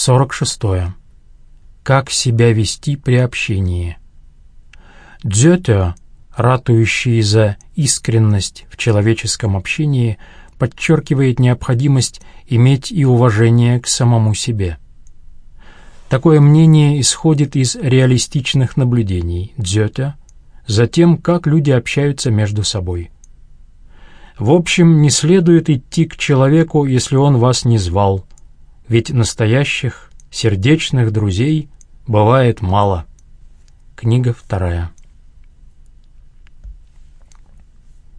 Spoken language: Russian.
46. Как себя вести при общении? Дзёте, ратующий за искренность в человеческом общении, подчеркивает необходимость иметь и уважение к самому себе. Такое мнение исходит из реалистичных наблюдений Дзёте за тем, как люди общаются между собой. В общем, не следует идти к человеку, если он вас не звал, ведь настоящих, сердечных друзей бывает мало. Книга вторая.